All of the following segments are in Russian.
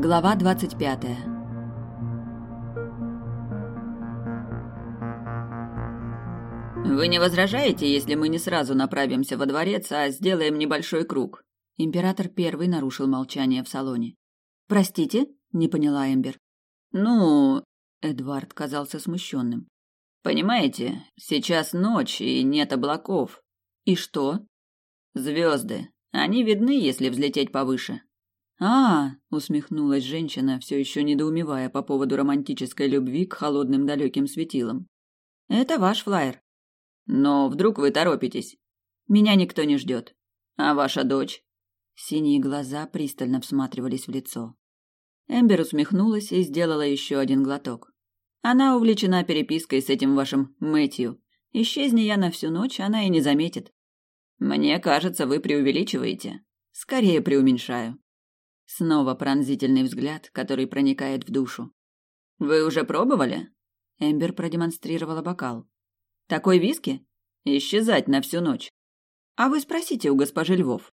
Глава двадцать пятая. Вы не возражаете, если мы не сразу направимся во дворец, а сделаем небольшой круг? Император первый нарушил молчание в салоне. Простите, не поняла Эмбер. Ну, Эдвард казался смущенным. Понимаете, сейчас ночь и нет облаков. И что? Звезды. Они видны, если взлететь повыше. А, усмехнулась женщина, все еще недоумевая по поводу романтической любви к холодным далеким светилам. Это ваш флаер. Но вдруг вы торопитесь? Меня никто не ждет. А ваша дочь? Синие глаза пристально всматривались в лицо. Эмбер усмехнулась и сделала еще один глоток. Она увлечена перепиской с этим вашим Мэтью. Исчезни я на всю ночь, она и не заметит. Мне кажется, вы преувеличиваете. Скорее преуменьшаю. Снова пронзительный взгляд, который проникает в душу. Вы уже пробовали? Эмбер продемонстрировала бокал. Такой виски? Исчезать на всю ночь. А вы спросите у госпожи Львов.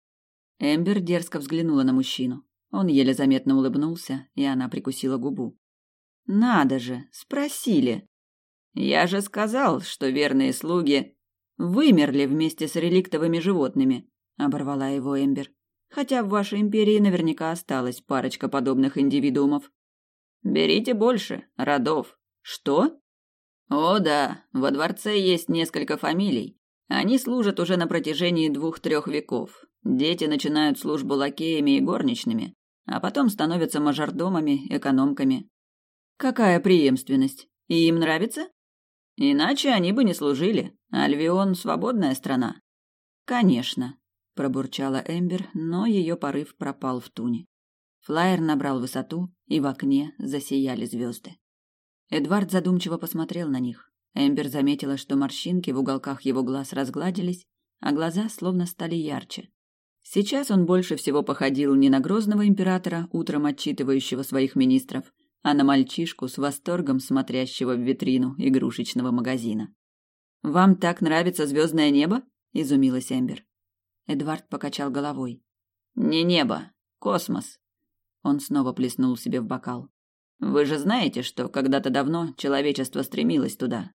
Эмбер дерзко взглянула на мужчину. Он еле заметно улыбнулся, и она прикусила губу. Надо же, спросили. Я же сказал, что верные слуги вымерли вместе с реликтовыми животными, оборвала его Эмбер хотя в вашей империи наверняка осталась парочка подобных индивидуумов. Берите больше, родов. Что? О да, во дворце есть несколько фамилий. Они служат уже на протяжении двух-трех веков. Дети начинают службу лакеями и горничными, а потом становятся мажордомами, экономками. Какая преемственность? И им нравится? Иначе они бы не служили. Альвион – свободная страна. Конечно пробурчала Эмбер, но ее порыв пропал в туне. Флайер набрал высоту, и в окне засияли звезды. Эдвард задумчиво посмотрел на них. Эмбер заметила, что морщинки в уголках его глаз разгладились, а глаза словно стали ярче. Сейчас он больше всего походил не на грозного императора, утром отчитывающего своих министров, а на мальчишку с восторгом смотрящего в витрину игрушечного магазина. «Вам так нравится звездное небо?» – изумилась Эмбер. Эдвард покачал головой. Не небо, космос. Он снова плеснул себе в бокал. Вы же знаете, что когда-то давно человечество стремилось туда.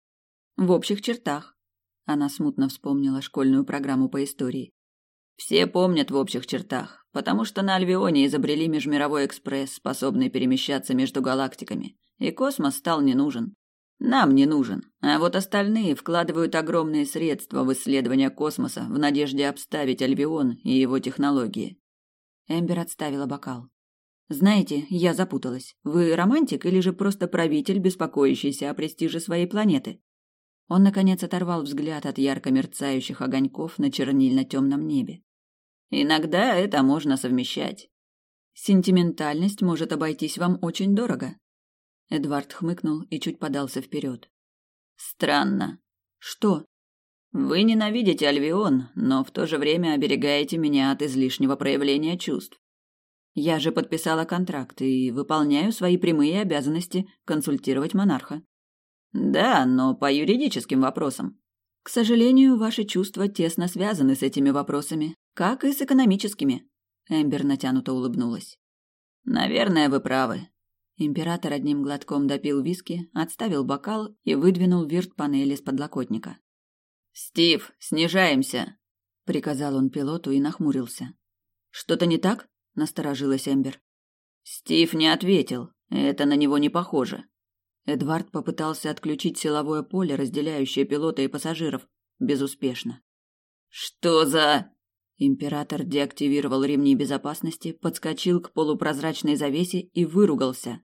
В общих чертах. Она смутно вспомнила школьную программу по истории. Все помнят в общих чертах, потому что на Альвионе изобрели межмировой экспресс, способный перемещаться между галактиками, и космос стал не нужен. Нам не нужен, а вот остальные вкладывают огромные средства в исследование космоса в надежде обставить Альбион и его технологии. Эмбер отставила бокал. Знаете, я запуталась. Вы романтик или же просто правитель, беспокоящийся о престиже своей планеты? Он наконец оторвал взгляд от ярко мерцающих огоньков на чернильно-темном небе. Иногда это можно совмещать. Сентиментальность может обойтись вам очень дорого. Эдвард хмыкнул и чуть подался вперед. Странно. Что? Вы ненавидите Альвион, но в то же время оберегаете меня от излишнего проявления чувств. Я же подписала контракт и выполняю свои прямые обязанности консультировать монарха. Да, но по юридическим вопросам. К сожалению, ваши чувства тесно связаны с этими вопросами, как и с экономическими. Эмбер натянуто улыбнулась. Наверное, вы правы. Император одним глотком допил виски, отставил бокал и выдвинул вирт-панель из подлокотника. «Стив, снижаемся!» — приказал он пилоту и нахмурился. «Что-то не так?» — насторожилась Эмбер. Стив не ответил. Это на него не похоже. Эдвард попытался отключить силовое поле, разделяющее пилота и пассажиров. Безуспешно. «Что за...» Император деактивировал ремни безопасности, подскочил к полупрозрачной завесе и выругался.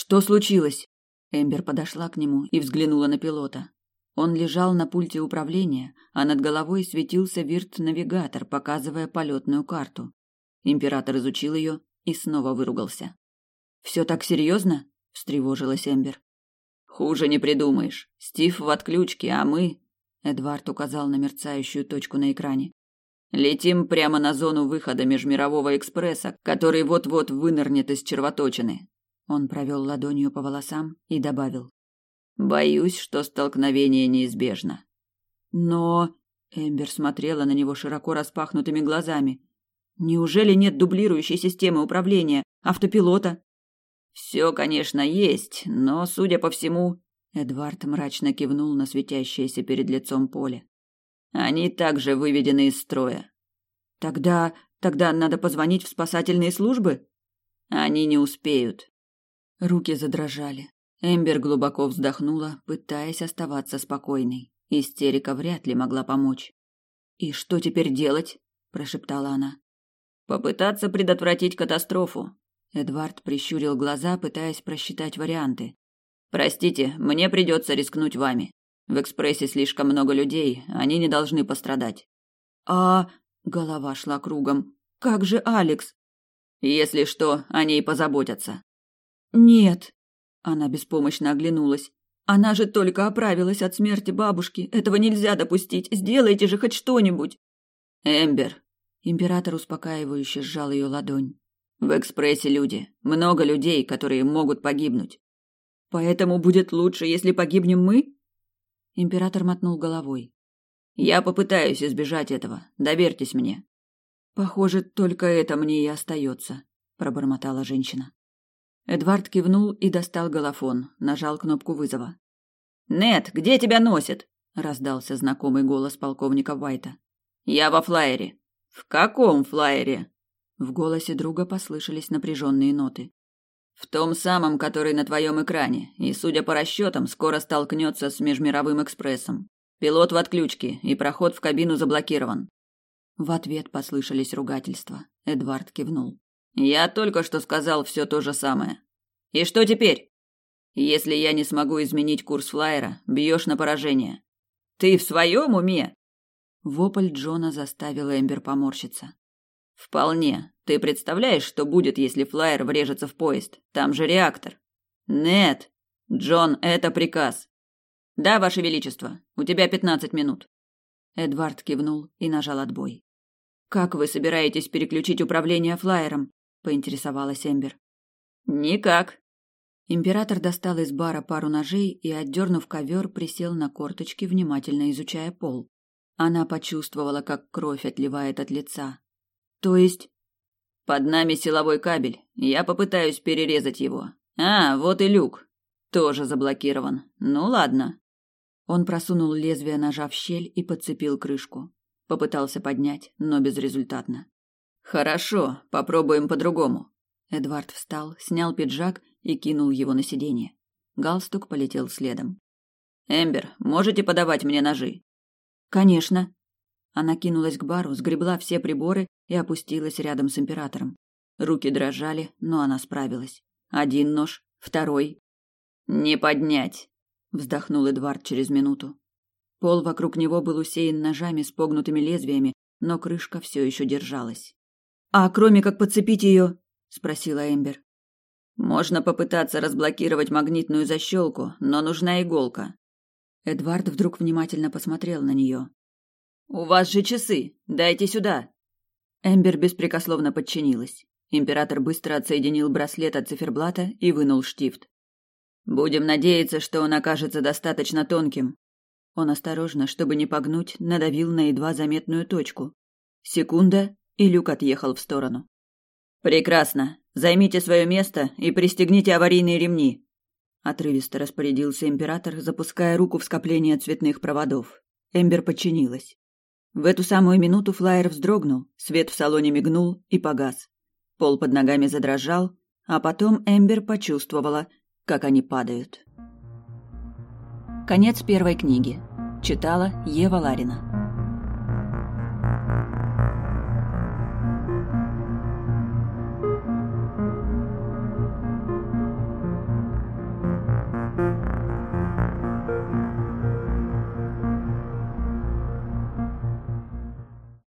Что случилось? Эмбер подошла к нему и взглянула на пилота. Он лежал на пульте управления, а над головой светился вирт-навигатор, показывая полетную карту. Император изучил ее и снова выругался. «Все так серьезно?» – встревожилась Эмбер. «Хуже не придумаешь. Стив в отключке, а мы...» Эдвард указал на мерцающую точку на экране. Летим прямо на зону выхода межмирового экспресса, который вот-вот вынырнет из червоточины. Он провел ладонью по волосам и добавил: Боюсь, что столкновение неизбежно. Но Эмбер смотрела на него широко распахнутыми глазами. Неужели нет дублирующей системы управления? автопилота. Все, конечно, есть, но, судя по всему, Эдвард мрачно кивнул на светящееся перед лицом поле. Они также выведены из строя. Тогда, тогда надо позвонить в спасательные службы. Они не успеют. Руки задрожали. Эмбер глубоко вздохнула, пытаясь оставаться спокойной. Истерика вряд ли могла помочь. «И что теперь делать?» – прошептала она. «Попытаться предотвратить катастрофу». Эдвард прищурил глаза, пытаясь просчитать варианты. «Простите, мне придется рискнуть вами. В экспрессе слишком много людей, они не должны пострадать». «А...» – голова шла кругом. «Как же Алекс?» «Если что, они и позаботятся». «Нет». Она беспомощно оглянулась. Она же только оправилась от смерти бабушки. Этого нельзя допустить. Сделайте же хоть что-нибудь. Эмбер. Император успокаивающе сжал ее ладонь. В экспрессе люди. Много людей, которые могут погибнуть. Поэтому будет лучше, если погибнем мы? Император мотнул головой. Я попытаюсь избежать этого. Доверьтесь мне. Похоже, только это мне и остается, пробормотала женщина. Эдвард кивнул и достал голофон, нажал кнопку вызова. «Нет, где тебя носит?» – раздался знакомый голос полковника Уайта. «Я во флайере». «В каком флайере?» В голосе друга послышались напряженные ноты. «В том самом, который на твоем экране, и, судя по расчетам, скоро столкнется с межмировым экспрессом. Пилот в отключке, и проход в кабину заблокирован». В ответ послышались ругательства. Эдвард кивнул. Я только что сказал все то же самое. И что теперь? Если я не смогу изменить курс флайера, бьешь на поражение. Ты в своем уме? Вопль Джона заставил Эмбер поморщиться. Вполне. Ты представляешь, что будет, если флайер врежется в поезд? Там же реактор. Нет. Джон, это приказ. Да, ваше величество. У тебя пятнадцать минут. Эдвард кивнул и нажал отбой. Как вы собираетесь переключить управление флайером? Поинтересовалась Эмбер. Никак. Император достал из бара пару ножей и, отдернув ковер, присел на корточки, внимательно изучая пол. Она почувствовала, как кровь отливает от лица. То есть под нами силовой кабель. Я попытаюсь перерезать его. А, вот и люк. Тоже заблокирован. Ну ладно. Он просунул лезвие ножа в щель и подцепил крышку. Попытался поднять, но безрезультатно. Хорошо, попробуем по-другому. Эдвард встал, снял пиджак и кинул его на сиденье. Галстук полетел следом. Эмбер, можете подавать мне ножи? Конечно. Она кинулась к бару, сгребла все приборы и опустилась рядом с императором. Руки дрожали, но она справилась. Один нож, второй. Не поднять, вздохнул Эдвард через минуту. Пол вокруг него был усеян ножами с погнутыми лезвиями, но крышка все еще держалась. А кроме как подцепить ее, спросила Эмбер. Можно попытаться разблокировать магнитную защелку, но нужна иголка. Эдвард вдруг внимательно посмотрел на нее. У вас же часы. Дайте сюда. Эмбер беспрекословно подчинилась. Император быстро отсоединил браслет от циферблата и вынул штифт. Будем надеяться, что он окажется достаточно тонким. Он осторожно, чтобы не погнуть, надавил на едва заметную точку. Секунда, и люк отъехал в сторону. Прекрасно. Займите свое место и пристегните аварийные ремни. Отрывисто распорядился император, запуская руку в скопление цветных проводов. Эмбер подчинилась. В эту самую минуту флайер вздрогнул, свет в салоне мигнул и погас. Пол под ногами задрожал, а потом Эмбер почувствовала, как они падают. Конец первой книги. Читала Ева Ларина.